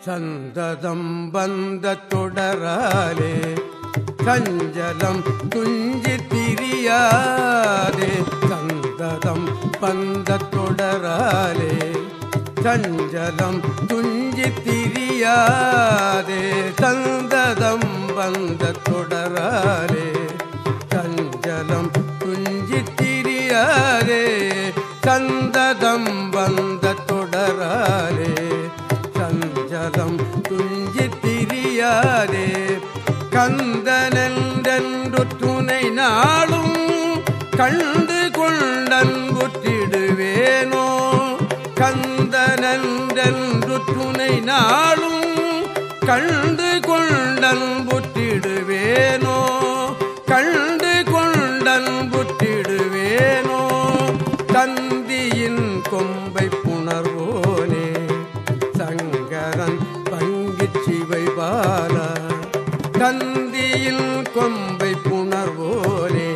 சந்ததம் வந்த தொடராலே சஞ்சலம் துஞ்சி திரியாதே சந்ததம் வந்த தொடராலே சஞ்சலம் துஞ்சி திரியாதே சந்ததம் வந்த தொடராலே சஞ்சலம் துஞ்சி திரியாதே சந்ததம் வந்த துஞ்சி திரியாதே கந்தனென்றென்று துணை நாளும் கண்டு கொண்டன்புற்றிடுவேனோ. கந்தனென்றென்று துணை நாளும் கண்டு கொண்டன்புற்றிடுவேனோ. கண்டு கொண்டன்புற்றிடுவேனோ. தந்தியின் கொம்பை புணர்வோ கந்தியில் கொம்பை புணர்வோரே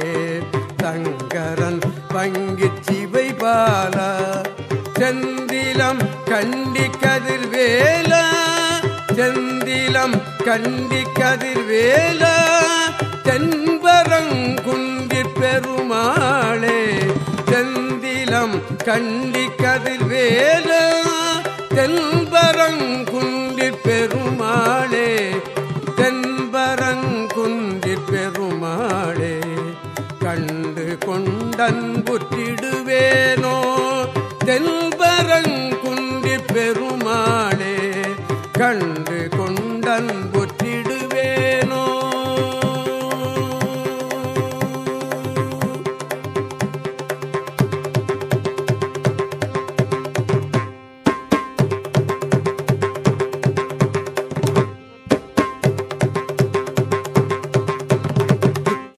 தங்கரன் பங்கிச் சிவை பாலா செந்திலம் கண்டி கதிர்வேலா செந்திலம் கண்டி கதிர்வேலா தென்பரங்குன்றிற் பெருமாளே செந்திலம் கண்டி கதிர்வேலா தென்பரங்குன்றிற் தென்பரங்குன்றிற் பெருமாளே கண்டு கொண்டன்புற்றிடுவேனோ தென்பரங்குன்றிற் பெருமாளே கண்டு கொண்டன்புற்றிடு